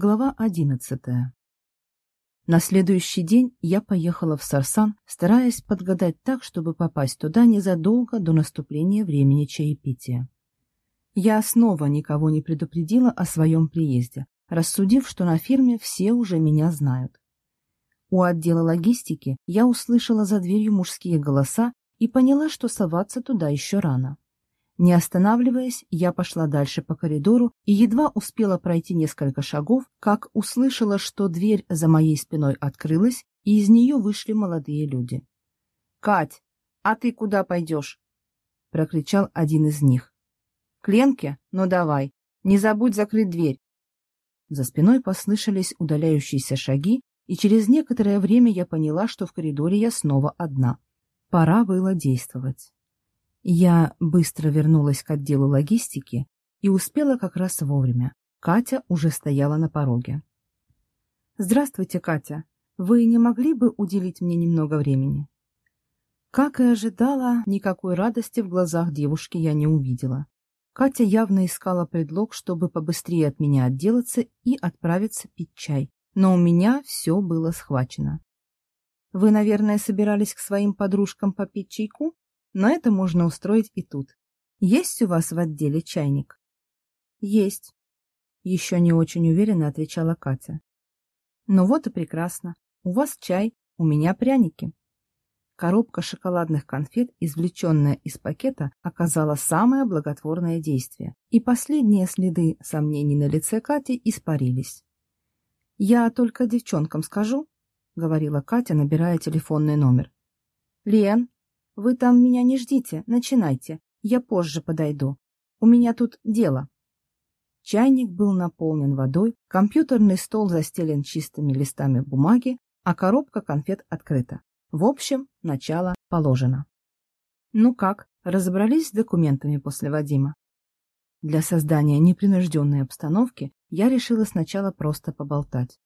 Глава одиннадцатая. На следующий день я поехала в Сарсан, стараясь подгадать так, чтобы попасть туда незадолго до наступления времени чаепития. Я снова никого не предупредила о своем приезде, рассудив, что на фирме все уже меня знают. У отдела логистики я услышала за дверью мужские голоса и поняла, что соваться туда еще рано. Не останавливаясь, я пошла дальше по коридору и едва успела пройти несколько шагов, как услышала, что дверь за моей спиной открылась, и из нее вышли молодые люди. — Кать, а ты куда пойдешь? — прокричал один из них. — К Ленке? Ну давай, не забудь закрыть дверь. За спиной послышались удаляющиеся шаги, и через некоторое время я поняла, что в коридоре я снова одна. Пора было действовать. Я быстро вернулась к отделу логистики и успела как раз вовремя. Катя уже стояла на пороге. «Здравствуйте, Катя. Вы не могли бы уделить мне немного времени?» Как и ожидала, никакой радости в глазах девушки я не увидела. Катя явно искала предлог, чтобы побыстрее от меня отделаться и отправиться пить чай. Но у меня все было схвачено. «Вы, наверное, собирались к своим подружкам попить чайку?» Но это можно устроить и тут. Есть у вас в отделе чайник? Есть. Еще не очень уверенно отвечала Катя. Ну вот и прекрасно. У вас чай, у меня пряники. Коробка шоколадных конфет, извлеченная из пакета, оказала самое благотворное действие, и последние следы сомнений на лице Кати испарились. «Я только девчонкам скажу», — говорила Катя, набирая телефонный номер. «Лен, вы там меня не ждите, начинайте. Я позже подойду. У меня тут дело. Чайник был наполнен водой, компьютерный стол застелен чистыми листами бумаги, а коробка конфет открыта. В общем, начало положено. Ну как, разобрались с документами после Вадима? Для создания непринужденной обстановки я решила сначала просто поболтать.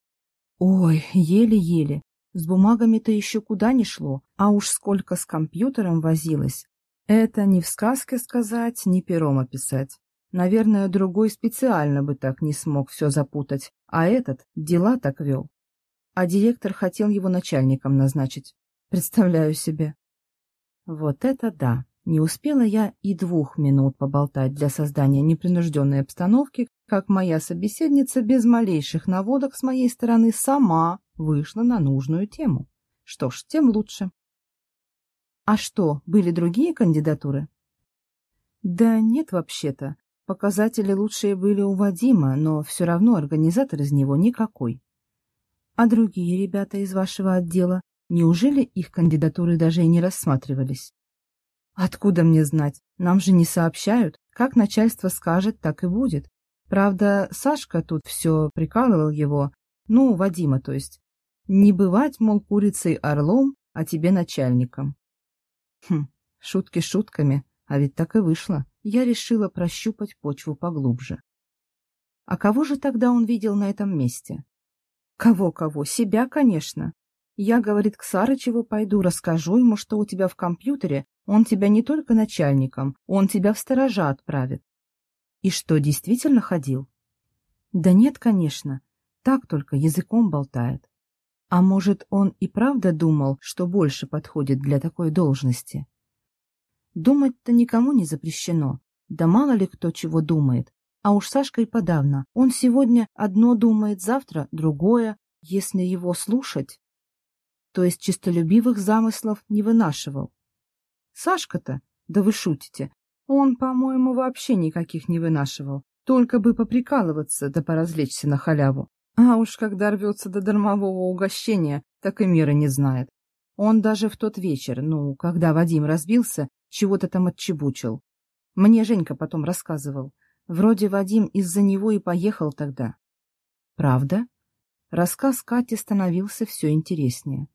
Ой, еле-еле, с бумагами-то еще куда не шло, а уж сколько с компьютером возилась. Это ни в сказке сказать, ни пером описать. Наверное, другой специально бы так не смог все запутать, а этот дела так вел. А директор хотел его начальником назначить. Представляю себе. Вот это да! Не успела я и двух минут поболтать для создания непринужденной обстановки, как моя собеседница без малейших наводок с моей стороны сама вышла на нужную тему. Что ж, тем лучше. А что, были другие кандидатуры? Да нет, вообще-то. Показатели лучшие были у Вадима, но все равно организатор из него никакой. А другие ребята из вашего отдела, неужели их кандидатуры даже и не рассматривались? Откуда мне знать? Нам же не сообщают. Как начальство скажет, так и будет. Правда, Сашка тут все прикалывал его, ну, Вадима, то есть. Не бывать, мол, курицей орлом, а тебе начальником. Хм, шутки шутками, а ведь так и вышло. Я решила прощупать почву поглубже. А кого же тогда он видел на этом месте? Кого-кого? Себя, конечно. Я, говорит, к Сарычеву пойду, расскажу ему, что у тебя в компьютере, он тебя не только начальником, он тебя в сторожа отправит. И что, действительно ходил? Да нет, конечно, так только языком болтает. А может, он и правда думал, что больше подходит для такой должности? Думать-то никому не запрещено, да мало ли кто чего думает. А уж Сашка и подавно. Он сегодня одно думает, завтра другое, если его слушать. То есть чистолюбивых замыслов не вынашивал. Сашка-то, да вы шутите, он, по-моему, вообще никаких не вынашивал. Только бы поприкалываться да поразвлечься на халяву. А уж когда рвется до дармового угощения, так и меры не знает. Он даже в тот вечер, ну, когда Вадим разбился, чего-то там отчебучил. Мне Женька потом рассказывал. Вроде Вадим из-за него и поехал тогда. Правда? Рассказ Кати становился все интереснее.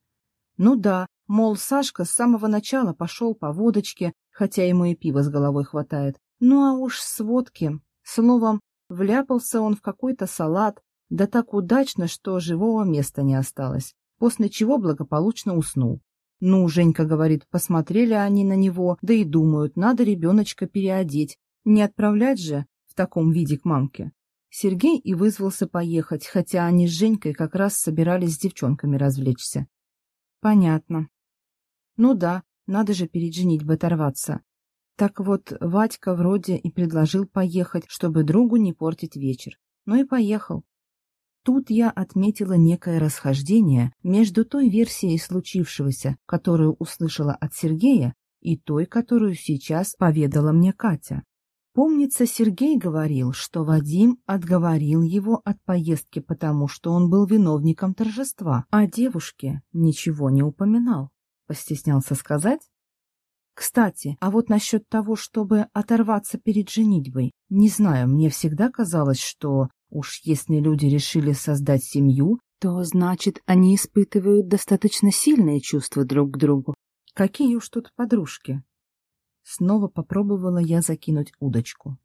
Ну да, мол, Сашка с самого начала пошел по водочке, хотя ему и пива с головой хватает. Ну а уж с водки. Словом, вляпался он в какой-то салат, да так удачно, что живого места не осталось, после чего благополучно уснул. Ну, Женька говорит, посмотрели они на него, да и думают, надо ребеночка переодеть, не отправлять же в таком виде к мамке. Сергей и вызвался поехать, хотя они с Женькой как раз собирались с девчонками развлечься. Понятно. Ну да, надо же перед женитьбой оторваться. Так вот, Вадька вроде и предложил поехать, чтобы другу не портить вечер. Ну и поехал. Тут я отметила некое расхождение между той версией случившегося, которую услышала от Сергея, и той, которую сейчас поведала мне Катя. Помнится, Сергей говорил, что Вадим отговорил его от поездки, потому что он был виновником торжества, а девушке ничего не упоминал. Постеснялся сказать? Кстати, а вот насчет того, чтобы оторваться перед женитьбой, не знаю, мне всегда казалось, что уж если люди решили создать семью, то значит они испытывают достаточно сильные чувства друг к другу. Какие уж тут подружки. Снова попробовала я закинуть удочку.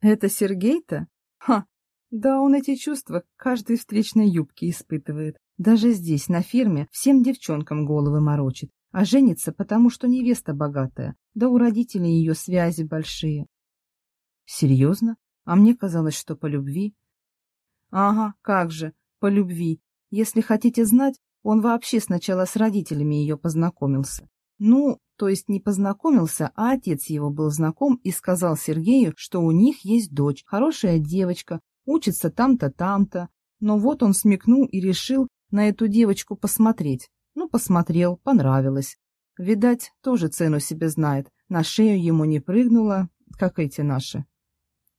«Это Сергей-то? Ха! Да он эти чувства каждой встречной юбке испытывает. Даже здесь, на ферме, всем девчонкам головы морочит. А женится, потому что невеста богатая, да у родителей ее связи большие. Серьезно? А мне казалось, что по любви. Ага, как же, по любви. Если хотите знать, он вообще сначала с родителями ее познакомился. Ну, то есть не познакомился, а отец его был знаком и сказал Сергею, что у них есть дочь, хорошая девочка, учится там-то, там-то. Но вот он смекнул и решил на эту девочку посмотреть. Ну, посмотрел, понравилось. Видать, тоже цену себе знает. На шею ему не прыгнула, как эти наши.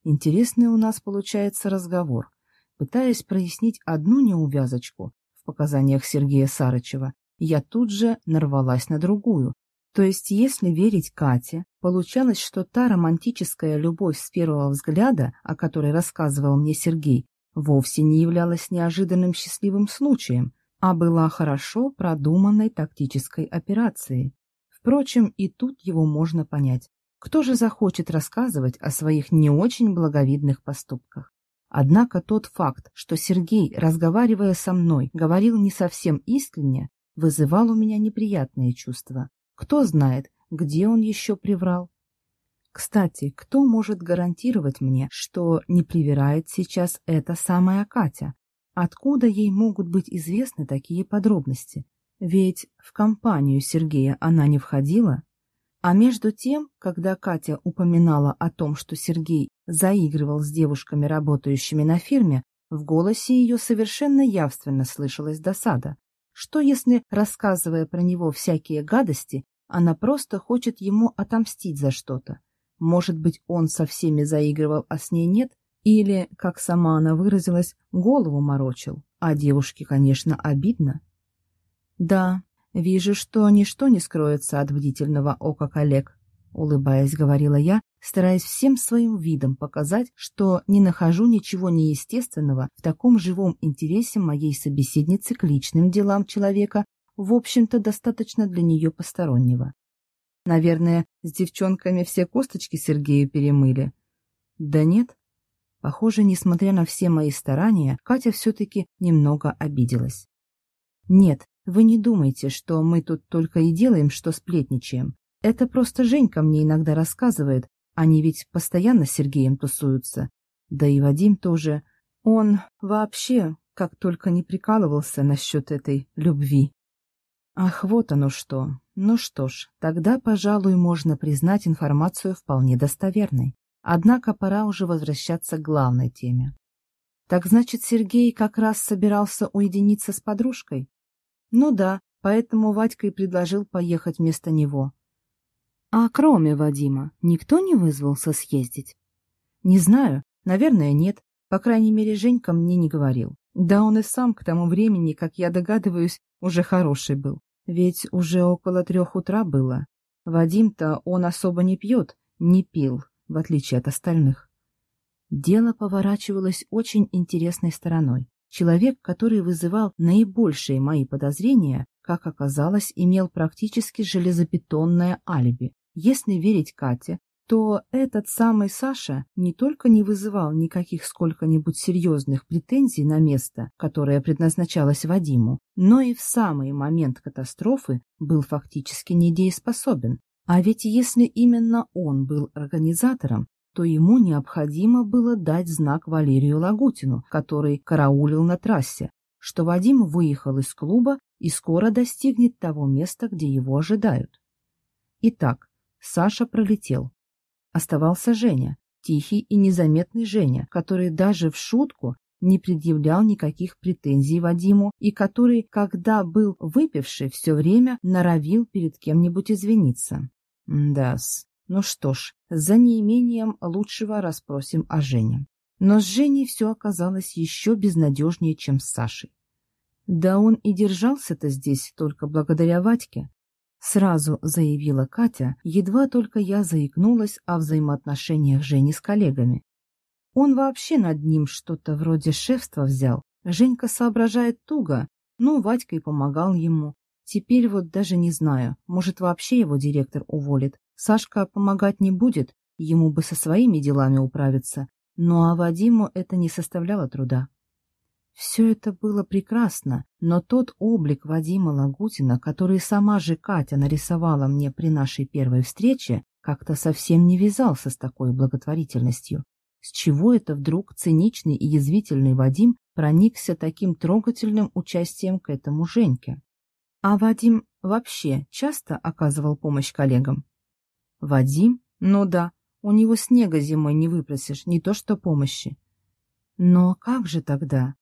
Интересный у нас получается разговор. Пытаясь прояснить одну неувязочку в показаниях Сергея Сарычева, я тут же нарвалась на другую. То есть, если верить Кате, получалось, что та романтическая любовь с первого взгляда, о которой рассказывал мне Сергей, вовсе не являлась неожиданным счастливым случаем, а была хорошо продуманной тактической операцией. Впрочем, и тут его можно понять. Кто же захочет рассказывать о своих не очень благовидных поступках? Однако тот факт, что Сергей, разговаривая со мной, говорил не совсем искренне, вызывал у меня неприятные чувства. Кто знает, где он еще приврал? Кстати, кто может гарантировать мне, что не привирает сейчас эта самая Катя? Откуда ей могут быть известны такие подробности? Ведь в компанию Сергея она не входила. А между тем, когда Катя упоминала о том, что Сергей заигрывал с девушками, работающими на фирме, в голосе ее совершенно явственно слышалась досада. Что если, рассказывая про него всякие гадости, она просто хочет ему отомстить за что-то? Может быть, он со всеми заигрывал, а с ней нет? Или, как сама она выразилась, голову морочил? А девушке, конечно, обидно. Да, вижу, что ничто не скроется от бдительного ока коллег, улыбаясь, говорила я, стараясь всем своим видом показать, что не нахожу ничего неестественного в таком живом интересе моей собеседницы к личным делам человека, в общем-то, достаточно для нее постороннего. Наверное, с девчонками все косточки Сергею перемыли. Да нет. Похоже, несмотря на все мои старания, Катя все-таки немного обиделась. Нет, вы не думайте, что мы тут только и делаем, что сплетничаем. Это просто Женька мне иногда рассказывает, они ведь постоянно с Сергеем тусуются. Да и Вадим тоже. Он вообще как только не прикалывался насчет этой любви. Ах, вот оно что. Ну что ж, тогда, пожалуй, можно признать информацию вполне достоверной. Однако пора уже возвращаться к главной теме. Так значит, Сергей как раз собирался уединиться с подружкой? Ну да, поэтому Вадька и предложил поехать вместо него. А кроме Вадима, никто не вызвался съездить? Не знаю, наверное, нет. По крайней мере, Женька мне не говорил. Да он и сам к тому времени, как я догадываюсь, уже хороший был. Ведь уже около трех утра было. Вадим-то он особо не пьет, не пил, в отличие от остальных. Дело поворачивалось очень интересной стороной. Человек, который вызывал наибольшие мои подозрения, как оказалось, имел практически железобетонное алиби. Если верить Кате, то этот самый Саша не только не вызывал никаких сколько-нибудь серьезных претензий на место, которое предназначалось Вадиму, но и в самый момент катастрофы был фактически недееспособен. А ведь если именно он был организатором, то ему необходимо было дать знак Валерию Лагутину, который караулил на трассе, что Вадим выехал из клуба и скоро достигнет того места, где его ожидают. Итак, Саша пролетел. Оставался Женя, тихий и незаметный Женя, который даже в шутку не предъявлял никаких претензий Вадиму и который, когда был выпивший, все время норовил перед кем-нибудь извиниться. Да-с. Ну что ж, за неимением лучшего расспросим о Жене. Но с Женей все оказалось еще безнадежнее, чем с Сашей. Да он и держался-то здесь только благодаря Вадьке. Сразу заявила Катя, едва только я заикнулась о взаимоотношениях Жени с коллегами. Он вообще над ним что-то вроде шефства взял. Женька соображает туго, ну, Вадька и помогал ему. Теперь вот даже не знаю, может, вообще его директор уволит. Сашка помогать не будет, ему бы со своими делами управиться. Ну а Вадиму это не составляло труда. Все это было прекрасно, но тот облик Вадима Лагутина, который сама же Катя нарисовала мне при нашей первой встрече, как-то совсем не вязался с такой благотворительностью. С чего это вдруг циничный и язвительный Вадим проникся таким трогательным участием к этому Женьке? А Вадим вообще часто оказывал помощь коллегам? Вадим? Ну да, у него снега зимой не выпросишь, не то что помощи. Но как же тогда?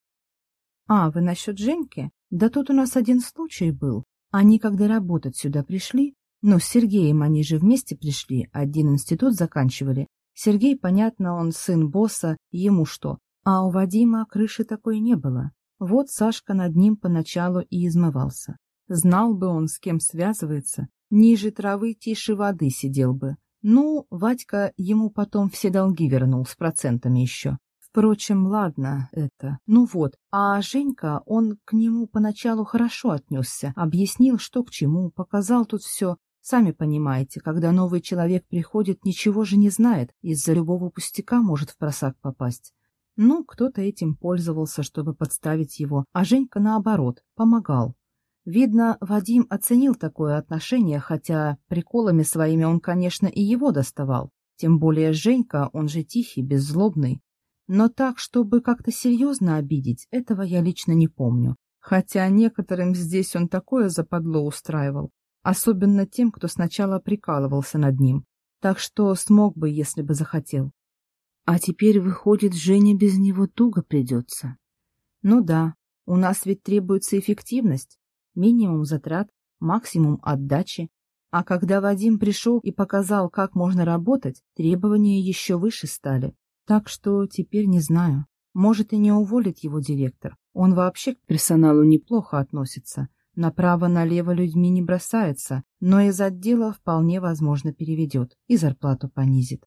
А, вы насчет Женьки? Да тут у нас один случай был. Они, когда работать сюда пришли, ну, с Сергеем они же вместе пришли, один институт заканчивали. Сергей, понятно, он сын босса, ему что? А у Вадима крыши такой не было. Вот Сашка над ним поначалу и измывался. Знал бы он, с кем связывается, ниже травы тише воды сидел бы. Ну, Вадька ему потом все долги вернул с процентами еще. Впрочем, ладно это. Ну вот, а Женька, он к нему поначалу хорошо отнесся, объяснил, что к чему, показал тут все. Сами понимаете, когда новый человек приходит, ничего же не знает, из-за любого пустяка может в просак попасть. Ну, кто-то этим пользовался, чтобы подставить его, а Женька, наоборот, помогал. Видно, Вадим оценил такое отношение, хотя приколами своими он, конечно, и его доставал. Тем более Женька, он же тихий, беззлобный. Но так, чтобы как-то серьезно обидеть, этого я лично не помню. Хотя некоторым здесь он такое западло устраивал, особенно тем, кто сначала прикалывался над ним. Так что смог бы, если бы захотел. А теперь, выходит, Жене без него туго придется. Ну да, у нас ведь требуется эффективность, минимум затрат, максимум отдачи. А когда Вадим пришел и показал, как можно работать, требования еще выше стали. Так что теперь не знаю. Может и не уволит его директор. Он вообще к персоналу неплохо относится. Направо-налево людьми не бросается, но из отдела вполне возможно переведет и зарплату понизит.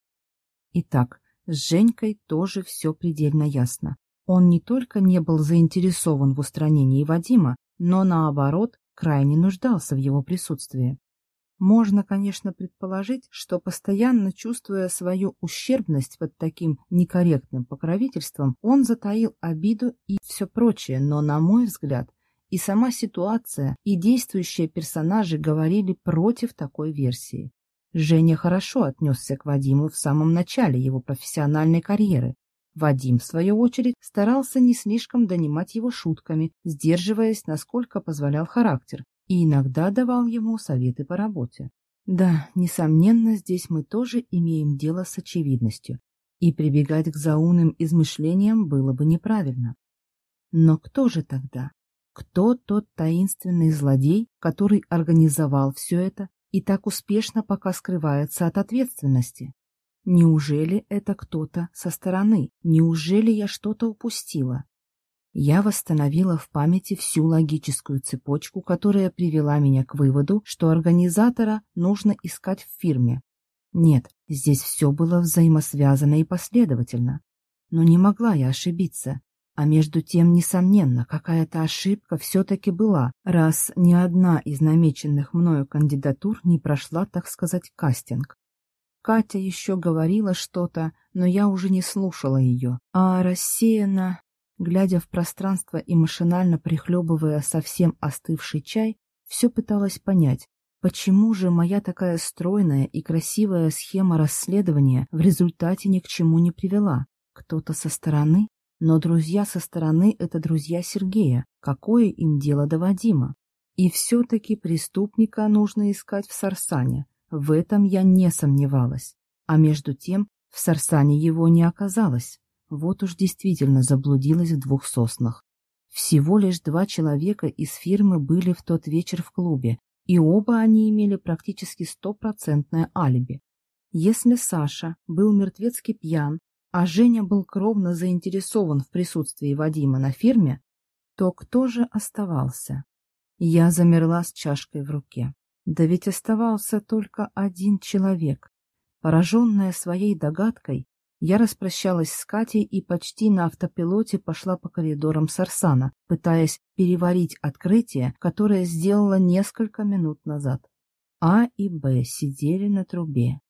Итак, с Женькой тоже все предельно ясно. Он не только не был заинтересован в устранении Вадима, но наоборот крайне нуждался в его присутствии. Можно, конечно, предположить, что, постоянно чувствуя свою ущербность под таким некорректным покровительством, он затаил обиду и все прочее, но, на мой взгляд, и сама ситуация, и действующие персонажи говорили против такой версии. Женя хорошо отнесся к Вадиму в самом начале его профессиональной карьеры. Вадим, в свою очередь, старался не слишком донимать его шутками, сдерживаясь, насколько позволял характер, и иногда давал ему советы по работе. Да, несомненно, здесь мы тоже имеем дело с очевидностью, и прибегать к заумным измышлениям было бы неправильно. Но кто же тогда? Кто тот таинственный злодей, который организовал все это и так успешно пока скрывается от ответственности? Неужели это кто-то со стороны? Неужели я что-то упустила? Я восстановила в памяти всю логическую цепочку, которая привела меня к выводу, что организатора нужно искать в фирме. Нет, здесь все было взаимосвязано и последовательно. Но не могла я ошибиться. А между тем, несомненно, какая-то ошибка все-таки была, раз ни одна из намеченных мною кандидатур не прошла, так сказать, кастинг. Катя еще говорила что-то, но я уже не слушала ее, а рассеянно Глядя в пространство и машинально прихлебывая совсем остывший чай, все пыталась понять, Почему же моя такая стройная и красивая схема расследования в результате ни к чему не привела? Кто-то со стороны? Но друзья со стороны — это друзья Сергея. Какое им дело до Вадима? И все-таки преступника нужно искать в Сарсане. В этом я не сомневалась. А между тем в Сарсане его не оказалось. Вот уж действительно заблудилась в двух соснах. Всего лишь два человека из фирмы были в тот вечер в клубе, и оба они имели практически стопроцентное алиби. Если Саша был мертвецки пьян, а Женя был кровно заинтересован в присутствии Вадима на фирме, то кто же оставался? Я замерла с чашкой в руке. Да ведь оставался только один человек. Пораженная своей догадкой, я распрощалась с Катей и почти на автопилоте пошла по коридорам Сарсана, пытаясь переварить открытие, которое сделала несколько минут назад. А и Б сидели на трубе.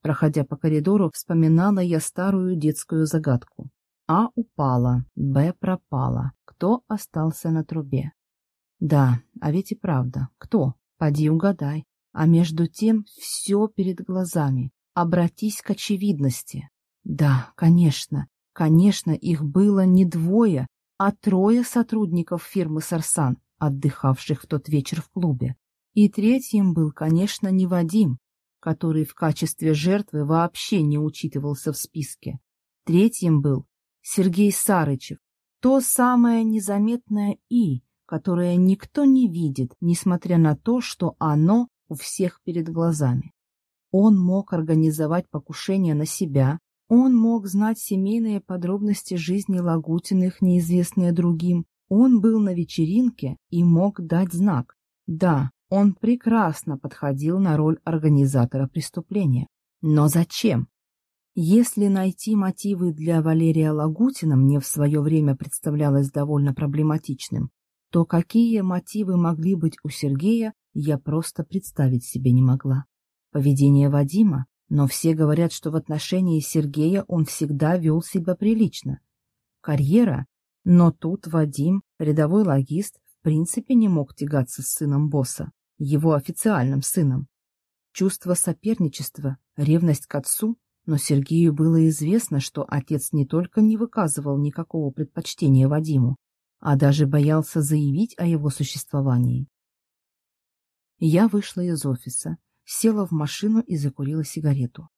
Проходя по коридору, вспоминала я старую детскую загадку. А упала, Б пропала. Кто остался на трубе? Да, а ведь и правда. Кто? Поди угадай. А между тем все перед глазами. Обратись к очевидности. Да, конечно, конечно, их было не двое, а трое сотрудников фирмы «Сарсан», отдыхавших в тот вечер в клубе. И третьим был, конечно, не Вадим, который в качестве жертвы вообще не учитывался в списке. Третьим был Сергей Сарычев, то самое незаметное «и», которое никто не видит, несмотря на то, что оно у всех перед глазами. Он мог организовать покушение на себя, он мог знать семейные подробности жизни Лагутиных, неизвестные другим. Он был на вечеринке и мог дать знак. Да, он прекрасно подходил на роль организатора преступления. Но зачем? Если найти мотивы для Валерия Лагутина мне в свое время представлялось довольно проблематичным, то какие мотивы могли быть у Сергея, я просто представить себе не могла. Поведение Вадима но все говорят, что в отношении Сергея он всегда вел себя прилично. Карьера, но тут Вадим, рядовой логист, в принципе не мог тягаться с сыном босса, его официальным сыном. Чувство соперничества, ревность к отцу, но Сергею было известно, что отец не только не выказывал никакого предпочтения Вадиму, а даже боялся заявить о его существовании. Я вышла из офиса села в машину и закурила сигарету.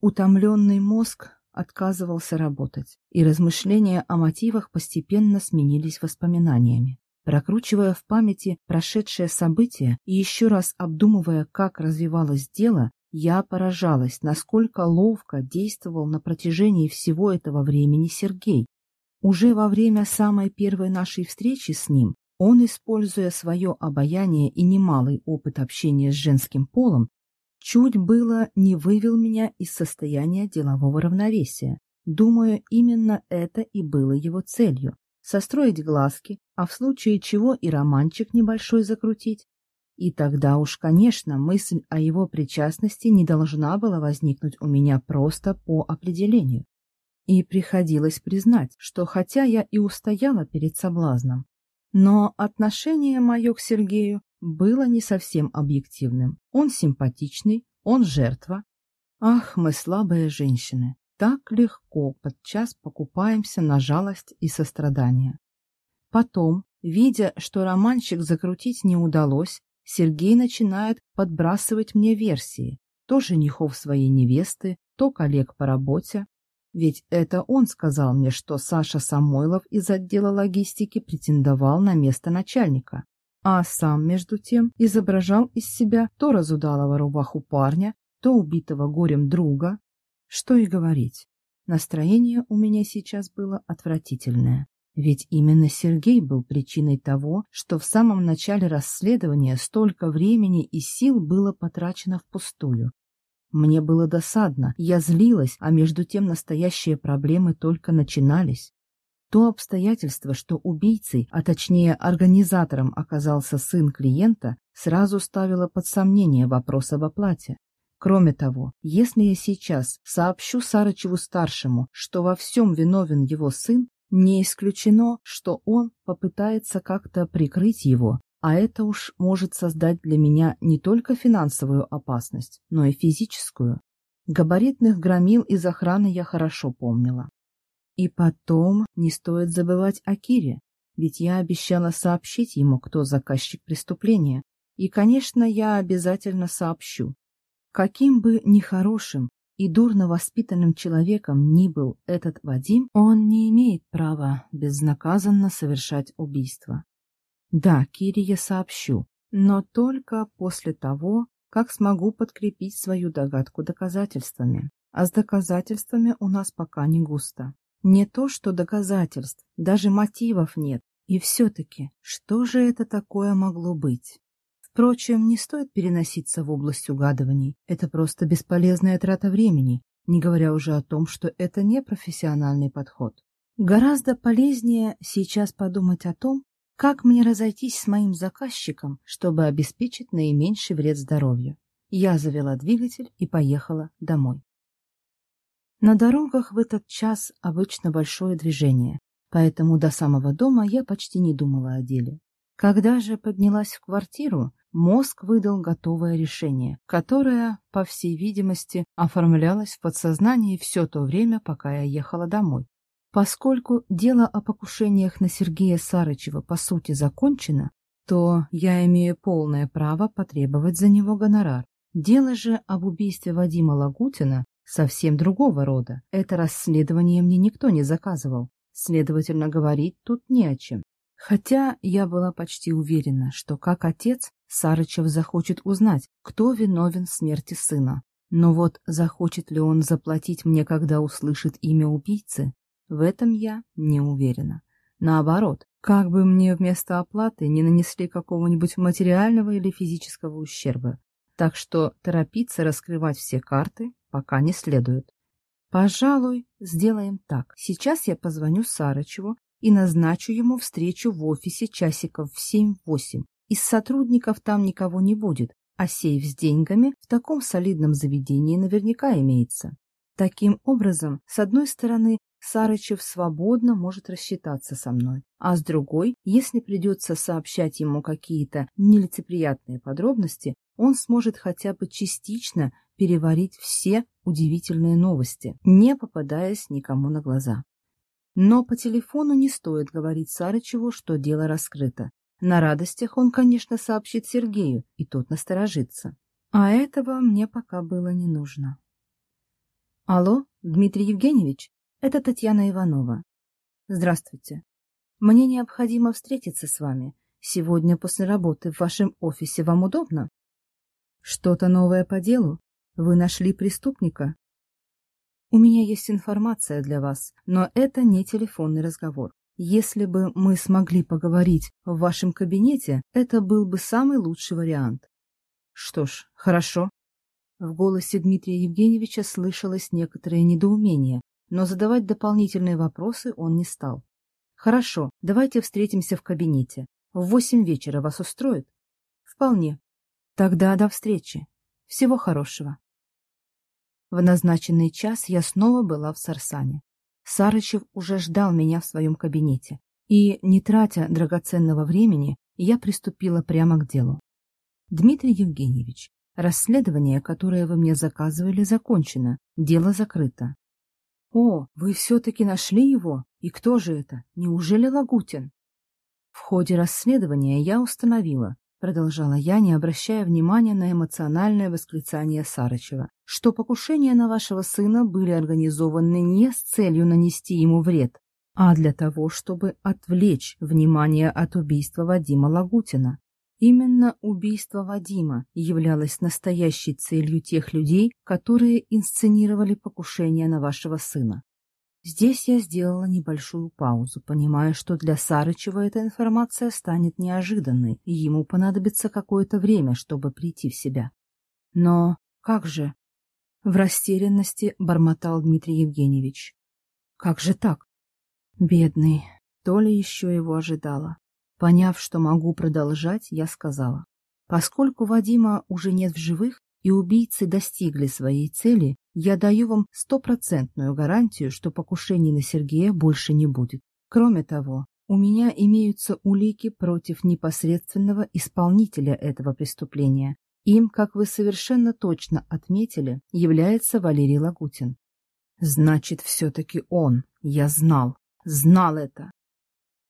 Утомленный мозг отказывался работать, и размышления о мотивах постепенно сменились воспоминаниями. Прокручивая в памяти прошедшее событие и еще раз обдумывая, как развивалось дело, я поражалась, насколько ловко действовал на протяжении всего этого времени Сергей. Уже во время самой первой нашей встречи с ним он, используя свое обаяние и немалый опыт общения с женским полом, Чуть было не вывел меня из состояния делового равновесия. Думаю, именно это и было его целью — состроить глазки, а в случае чего и романчик небольшой закрутить. И тогда уж, конечно, мысль о его причастности не должна была возникнуть у меня просто по определению. И приходилось признать, что хотя я и устояла перед соблазном, но отношение мое к Сергею было не совсем объективным. Он симпатичный, он жертва. Ах, мы слабые женщины, так легко подчас покупаемся на жалость и сострадание. Потом, видя, что романчик закрутить не удалось, Сергей начинает подбрасывать мне версии, то женихов своей невесты, то коллег по работе. Ведь это он сказал мне, что Саша Самойлов из отдела логистики претендовал на место начальника а сам, между тем, изображал из себя то разудалого рубаху парня, то убитого горем друга. Что и говорить, настроение у меня сейчас было отвратительное. Ведь именно Сергей был причиной того, что в самом начале расследования столько времени и сил было потрачено впустую. Мне было досадно, я злилась, а между тем настоящие проблемы только начинались. То обстоятельство, что убийцей, а точнее организатором оказался сын клиента, сразу ставило под сомнение вопрос об оплате. Кроме того, если я сейчас сообщу Сарычеву-старшему, что во всем виновен его сын, не исключено, что он попытается как-то прикрыть его, а это уж может создать для меня не только финансовую опасность, но и физическую. Габаритных громил из охраны я хорошо помнила. И потом не стоит забывать о Кире, ведь я обещала сообщить ему, кто заказчик преступления. И, конечно, я обязательно сообщу. Каким бы нехорошим и дурно воспитанным человеком ни был этот Вадим, он не имеет права безнаказанно совершать убийство. Да, Кире я сообщу, но только после того, как смогу подкрепить свою догадку доказательствами. А с доказательствами у нас пока не густо. Не то, что доказательств, даже мотивов нет. И все-таки, что же это такое могло быть? Впрочем, не стоит переноситься в область угадываний. Это просто бесполезная трата времени, не говоря уже о том, что это не профессиональный подход. Гораздо полезнее сейчас подумать о том, как мне разойтись с моим заказчиком, чтобы обеспечить наименьший вред здоровью? Я завела двигатель и поехала домой. На дорогах в этот час обычно большое движение, поэтому до самого дома я почти не думала о деле. Когда же поднялась в квартиру, мозг выдал готовое решение, которое, по всей видимости, оформлялось в подсознании все то время, пока я ехала домой. Поскольку дело о покушениях на Сергея Сарычева по сути закончено, то я имею полное право потребовать за него гонорар. Дело же об убийстве Вадима Лагутина совсем другого рода. Это расследование мне никто не заказывал. Следовательно, говорить тут не о чем. Хотя я была почти уверена, что как отец Сарычев захочет узнать, кто виновен в смерти сына. Но вот захочет ли он заплатить мне, когда услышит имя убийцы, в этом я не уверена. Наоборот, как бы мне вместо оплаты не нанесли какого-нибудь материального или физического ущерба. Так что торопиться раскрывать все карты пока не следует. Пожалуй, сделаем так. Сейчас я позвоню Сарычеву и назначу ему встречу в офисе часиков в 7-8. Из сотрудников там никого не будет, а сейф с деньгами в таком солидном заведении наверняка имеется. Таким образом, с одной стороны, Сарычев свободно может рассчитаться со мной, а с другой, если придется сообщать ему какие-то нелицеприятные подробности, он сможет хотя бы частично переварить все удивительные новости, не попадаясь никому на глаза. Но по телефону не стоит говорить Сарычеву, что дело раскрыто. На радостях он, конечно, сообщит Сергею, и тот насторожится. А этого мне пока было не нужно. Алло, Дмитрий Евгеньевич? Это Татьяна Иванова. Здравствуйте. Мне необходимо встретиться с вами. Сегодня после работы в вашем офисе вам удобно? Что-то новое по делу? Вы нашли преступника? У меня есть информация для вас, но это не телефонный разговор. Если бы мы смогли поговорить в вашем кабинете, это был бы самый лучший вариант. Что ж, хорошо. В голосе Дмитрия Евгеньевича слышалось некоторое недоумение, но задавать дополнительные вопросы он не стал. «Хорошо, давайте встретимся в кабинете. В восемь вечера вас устроит?» «Вполне. Тогда до встречи. Всего хорошего». В назначенный час я снова была в Сарсане. Сарычев уже ждал меня в своем кабинете, и, не тратя драгоценного времени, я приступила прямо к делу. «Дмитрий Евгеньевич, расследование, которое вы мне заказывали, закончено, дело закрыто. «О, вы все-таки нашли его? И кто же это? Неужели Лагутин?» «В ходе расследования я установила, — продолжала я, не обращая внимания на эмоциональное восклицание Сарычева, — что покушения на вашего сына были организованы не с целью нанести ему вред, а для того, чтобы отвлечь внимание от убийства Вадима Лагутина. Именно убийство Вадима являлось настоящей целью тех людей, которые инсценировали покушение на вашего сына. Здесь я сделала небольшую паузу, понимая, что для Сарычева эта информация станет неожиданной, и ему понадобится какое-то время, чтобы прийти в себя. Но как же? В растерянности бормотал Дмитрий Евгеньевич. Как же так? Бедный, то ли еще его ожидала. Поняв, что могу продолжать, я сказала. Поскольку Вадима уже нет в живых, и убийцы достигли своей цели, я даю вам стопроцентную гарантию, что покушений на Сергея больше не будет. Кроме того, у меня имеются улики против непосредственного исполнителя этого преступления. Им, как вы совершенно точно отметили, является Валерий Лагутин. Значит, все-таки он. Я знал. Знал это.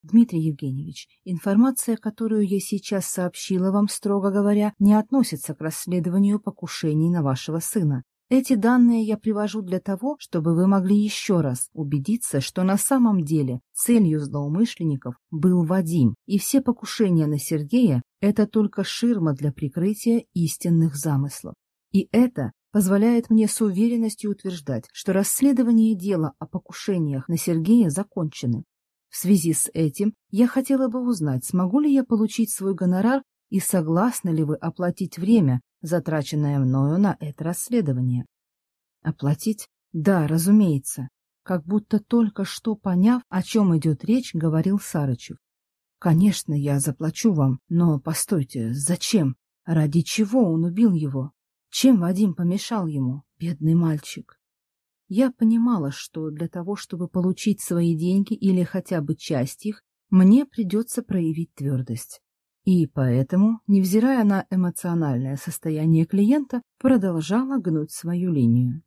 Дмитрий Евгеньевич, информация, которую я сейчас сообщила вам, строго говоря, не относится к расследованию покушений на вашего сына. Эти данные я привожу для того, чтобы вы могли еще раз убедиться, что на самом деле целью злоумышленников был Вадим, и все покушения на Сергея – это только ширма для прикрытия истинных замыслов. И это позволяет мне с уверенностью утверждать, что расследование дела о покушениях на Сергея закончены. В связи с этим я хотела бы узнать, смогу ли я получить свой гонорар и согласны ли вы оплатить время, затраченное мною на это расследование. Оплатить? Да, разумеется. Как будто только что поняв, о чем идет речь, говорил Сарычев. Конечно, я заплачу вам, но постойте, зачем? Ради чего он убил его? Чем Вадим помешал ему, бедный мальчик? Я понимала, что для того, чтобы получить свои деньги или хотя бы часть их, мне придется проявить твердость. И поэтому, невзирая на эмоциональное состояние клиента, продолжала гнуть свою линию.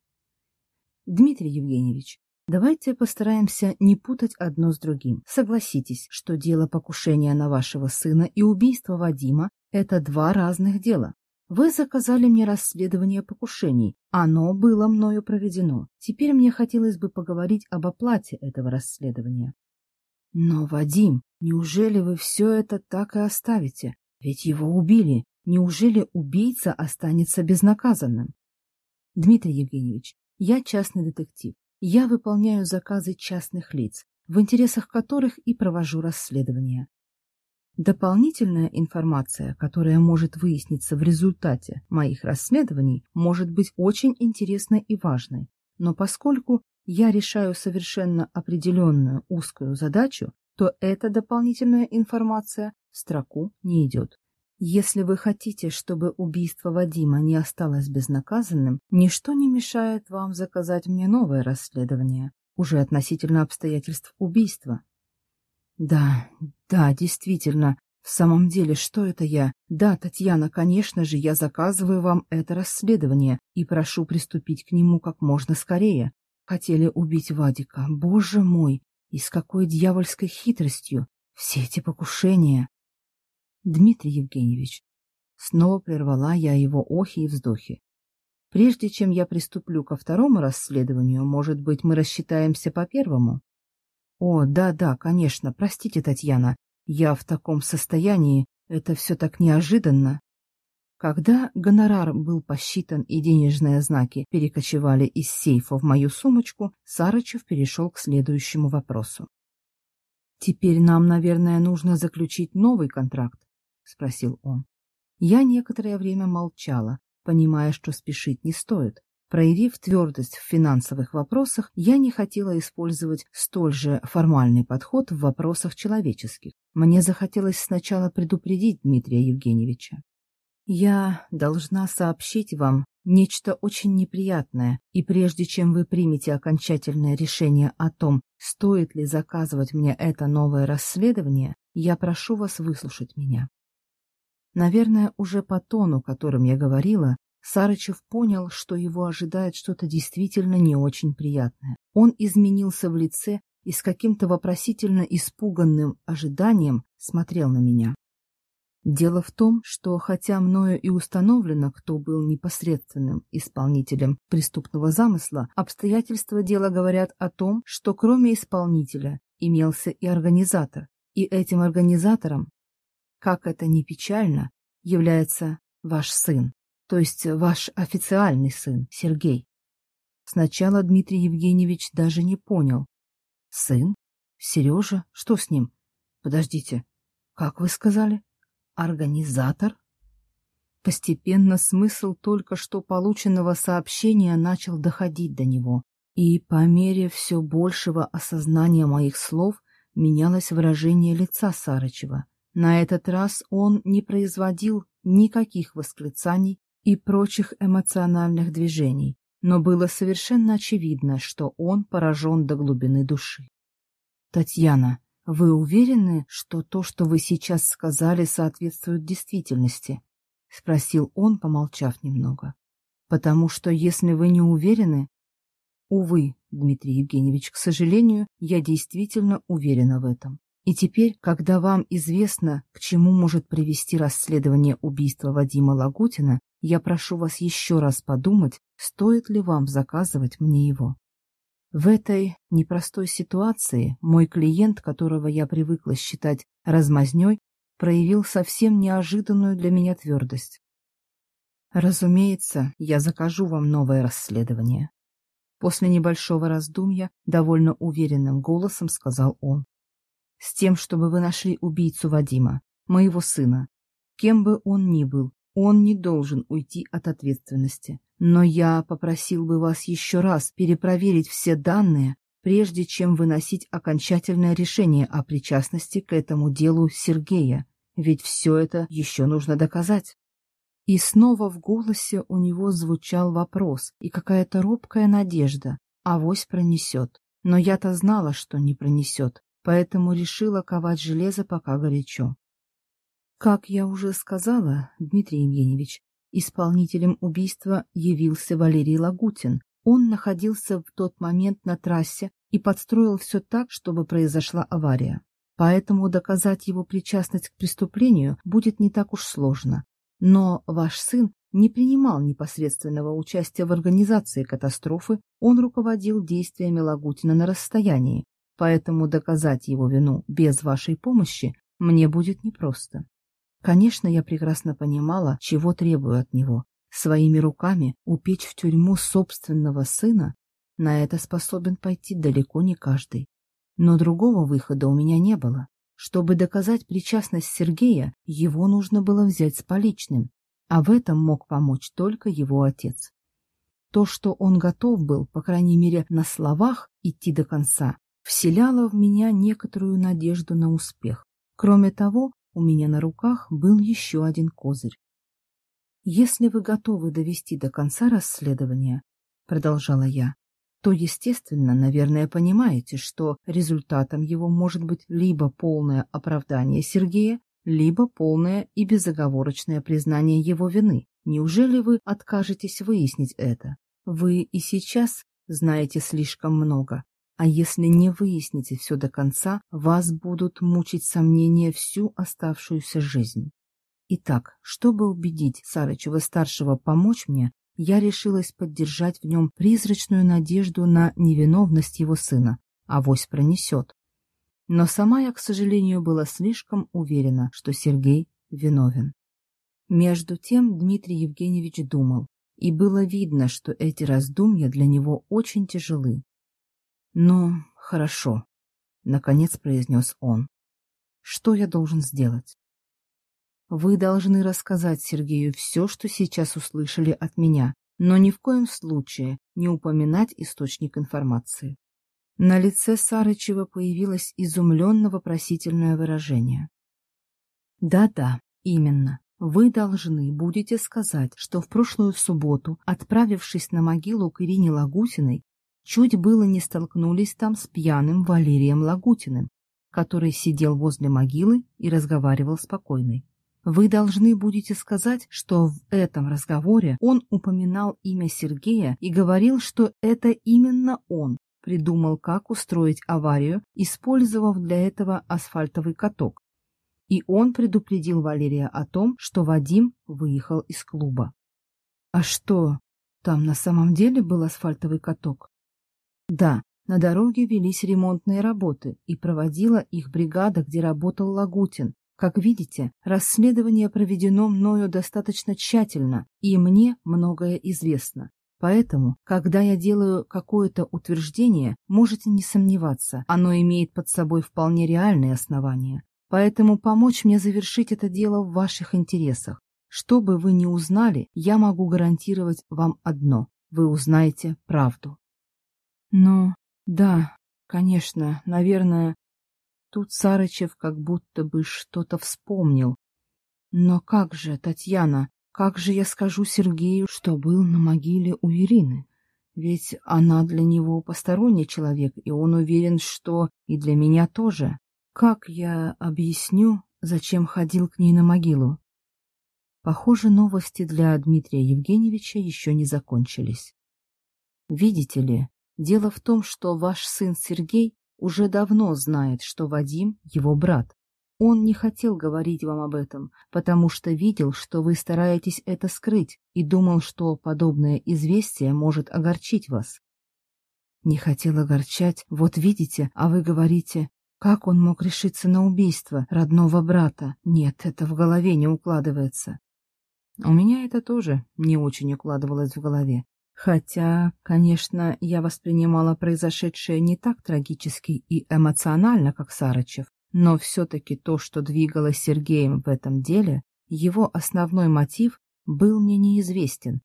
Дмитрий Евгеньевич, давайте постараемся не путать одно с другим. Согласитесь, что дело покушения на вашего сына и убийство Вадима – это два разных дела. Вы заказали мне расследование покушений. Оно было мною проведено. Теперь мне хотелось бы поговорить об оплате этого расследования. Но, Вадим, неужели вы все это так и оставите? Ведь его убили. Неужели убийца останется безнаказанным? Дмитрий Евгеньевич, я частный детектив. Я выполняю заказы частных лиц, в интересах которых и провожу расследования. Дополнительная информация, которая может выясниться в результате моих расследований, может быть очень интересной и важной. Но поскольку я решаю совершенно определенную узкую задачу, то эта дополнительная информация в строку не идет. Если вы хотите, чтобы убийство Вадима не осталось безнаказанным, ничто не мешает вам заказать мне новое расследование, уже относительно обстоятельств убийства. Да, да, действительно, в самом деле, что это я? Да, Татьяна, конечно же, я заказываю вам это расследование и прошу приступить к нему как можно скорее. Хотели убить Вадика. Боже мой, и с какой дьявольской хитростью! Все эти покушения! Дмитрий Евгеньевич, снова прервала я его охи и вздохи. Прежде чем я приступлю ко второму расследованию, может быть, мы рассчитаемся по первому? О, да-да, конечно, простите, Татьяна, я в таком состоянии, это все так неожиданно. Когда гонорар был посчитан и денежные знаки перекочевали из сейфа в мою сумочку, Сарычев перешел к следующему вопросу. «Теперь нам, наверное, нужно заключить новый контракт?» — спросил он. Я некоторое время молчала, понимая, что спешить не стоит. Проявив твердость в финансовых вопросах, я не хотела использовать столь же формальный подход в вопросах человеческих. Мне захотелось сначала предупредить Дмитрия Евгеньевича. Я должна сообщить вам нечто очень неприятное, и прежде чем вы примете окончательное решение о том, стоит ли заказывать мне это новое расследование, я прошу вас выслушать меня. Наверное, уже по тону, которым я говорила, Сарычев понял, что его ожидает что-то действительно не очень приятное. Он изменился в лице и с каким-то вопросительно испуганным ожиданием смотрел на меня. Дело в том, что хотя мною и установлено, кто был непосредственным исполнителем преступного замысла, обстоятельства дела говорят о том, что кроме исполнителя имелся и организатор, и этим организатором, как это ни печально, является ваш сын, то есть ваш официальный сын, Сергей. Сначала Дмитрий Евгеньевич даже не понял. Сын? Сережа? Что с ним? Подождите, как вы сказали? Организатор? Постепенно смысл только что полученного сообщения начал доходить до него, и по мере все большего осознания моих слов менялось выражение лица Сарычева. На этот раз он не производил никаких восклицаний и прочих эмоциональных движений, но было совершенно очевидно, что он поражен до глубины души. «Татьяна, вы уверены, что то, что вы сейчас сказали, соответствует действительности? — спросил он, помолчав немного. — Потому что, если вы не уверены... Увы, Дмитрий Евгеньевич, к сожалению, я действительно уверена в этом. И теперь, когда вам известно, к чему может привести расследование убийства Вадима Лагутина, я прошу вас еще раз подумать, стоит ли вам заказывать мне его. В этой непростой ситуации мой клиент, которого я привыкла считать размазней, проявил совсем неожиданную для меня твердость. Разумеется, я закажу вам новое расследование. После небольшого раздумья довольно уверенным голосом сказал он. С тем, чтобы вы нашли убийцу Вадима, моего сына. Кем бы он ни был, он не должен уйти от ответственности. Но я попросил бы вас еще раз перепроверить все данные, прежде чем выносить окончательное решение о причастности к этому делу Сергея, ведь все это еще нужно доказать. И снова в голосе у него звучал вопрос и какая-то робкая надежда, авось пронесет. Но я-то знала, что не пронесет, поэтому решила ковать железо пока горячо. Как я уже сказала, Дмитрий Евгеньевич, исполнителем убийства явился Валерий Лагутин. Он находился в тот момент на трассе и подстроил все так, чтобы произошла авария. Поэтому доказать его причастность к преступлению будет не так уж сложно. Но ваш сын не принимал непосредственного участия в организации катастрофы, он руководил действиями Лагутина на расстоянии, поэтому доказать его вину без вашей помощи мне будет непросто. Конечно, я прекрасно понимала, чего требую от него. Своими руками упечь в тюрьму собственного сына на это способен пойти далеко не каждый. Но другого выхода у меня не было. Чтобы доказать причастность Сергея, его нужно было взять с поличным, а в этом мог помочь только его отец. То, что он готов был, по крайней мере, на словах идти до конца, вселяло в меня некоторую надежду на успех. Кроме того, у меня на руках был еще один козырь. «Если вы готовы довести до конца расследования, — продолжала я, — то, естественно, наверное, понимаете, что результатом его может быть либо полное оправдание Сергея, либо полное и безоговорочное признание его вины. Неужели вы откажетесь выяснить это? Вы и сейчас знаете слишком много, а если не выясните все до конца, вас будут мучить сомнения всю оставшуюся жизнь. Итак, чтобы убедить Сарычева-старшего помочь мне, я решилась поддержать в нем призрачную надежду на невиновность его сына, а вось пронесет. Но сама я, к сожалению, была слишком уверена, что Сергей виновен. Между тем Дмитрий Евгеньевич думал, и было видно, что эти раздумья для него очень тяжелы. «Ну, хорошо», — наконец произнес он. «Что я должен сделать?» «Вы должны рассказать Сергею все, что сейчас услышали от меня, но ни в коем случае не упоминать источник информации». На лице Сарычева появилось изумленно-вопросительное выражение. «Да-да, именно. Вы должны будете сказать, что в прошлую субботу, отправившись на могилу к Ирине Лагутиной, чуть было не столкнулись там с пьяным Валерием Лагутиным, который сидел возле могилы и разговаривал спокойно. Вы должны будете сказать, что в этом разговоре он упоминал имя Сергея и говорил, что это именно он придумал, как устроить аварию, использовав для этого асфальтовый каток. И он предупредил Валерия о том, что Вадим выехал из клуба. А что, там на самом деле был асфальтовый каток? Да, на дороге велись ремонтные работы, и проводила их бригада, где работал Лагутин. Как видите, расследование проведено мною достаточно тщательно, и мне многое известно. Поэтому, когда я делаю какое-то утверждение, можете не сомневаться, оно имеет под собой вполне реальные основания. Поэтому помочь мне завершить это дело в ваших интересах. Что бы вы ни узнали, я могу гарантировать вам одно – вы узнаете правду. Ну, да, конечно, наверное, тут Сарычев как будто бы что-то вспомнил. Но как же, Татьяна, как же я скажу Сергею, что был на могиле у Ирины? Ведь она для него посторонний человек, и он уверен, что и для меня тоже. Как я объясню, зачем ходил к ней на могилу? Похоже, новости для Дмитрия Евгеньевича еще не закончились. Видите ли, дело в том, что ваш сын Сергей уже давно знает, что Вадим — его брат. Он не хотел говорить вам об этом, потому что видел, что вы стараетесь это скрыть, и думал, что подобное известие может огорчить вас. Не хотел огорчать, вот видите, а вы говорите, как он мог решиться на убийство родного брата? Нет, это в голове не укладывается. У меня это тоже не очень укладывалось в голове. Хотя, конечно, я воспринимала произошедшее не так трагически и эмоционально, как Сарычев, но все-таки то, что двигало Сергеем в этом деле, его основной мотив был мне неизвестен.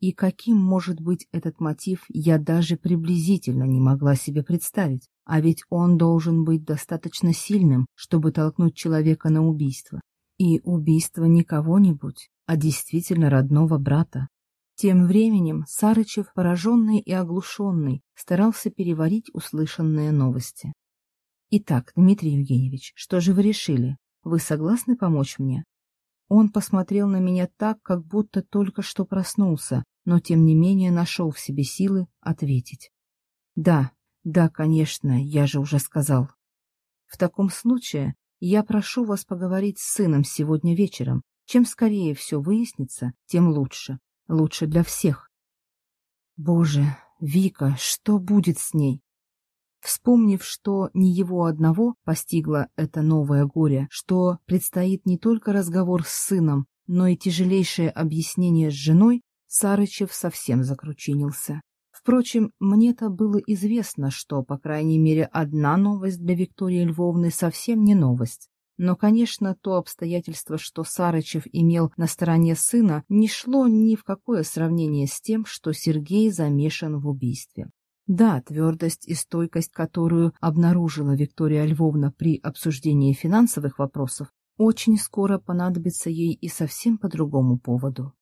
И каким может быть этот мотив, я даже приблизительно не могла себе представить. А ведь он должен быть достаточно сильным, чтобы толкнуть человека на убийство. И убийство не кого-нибудь, а действительно родного брата. Тем временем Сарычев, пораженный и оглушенный, старался переварить услышанные новости. «Итак, Дмитрий Евгеньевич, что же вы решили? Вы согласны помочь мне?» Он посмотрел на меня так, как будто только что проснулся, но тем не менее нашел в себе силы ответить. «Да, да, конечно, я же уже сказал. В таком случае я прошу вас поговорить с сыном сегодня вечером, чем скорее все выяснится, тем лучше. Лучше для всех. Боже, Вика, что будет с ней? Вспомнив, что не его одного постигло это новое горе, что предстоит не только разговор с сыном, но и тяжелейшее объяснение с женой, Сарычев совсем закручинился. Впрочем, мне-то было известно, что, по крайней мере, одна новость для Виктории Львовны совсем не новость. Но, конечно, то обстоятельство, что Сарычев имел на стороне сына, не шло ни в какое сравнение с тем, что Сергей замешан в убийстве. Да, твердость и стойкость, которую обнаружила Виктория Львовна при обсуждении финансовых вопросов, очень скоро понадобится ей и совсем по другому поводу.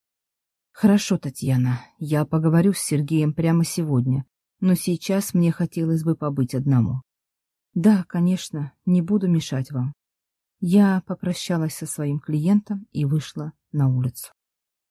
Хорошо, Татьяна, я поговорю с Сергеем прямо сегодня, но сейчас мне хотелось бы побыть одному. Да, конечно, не буду мешать вам. Я попрощалась со своим клиентом и вышла на улицу.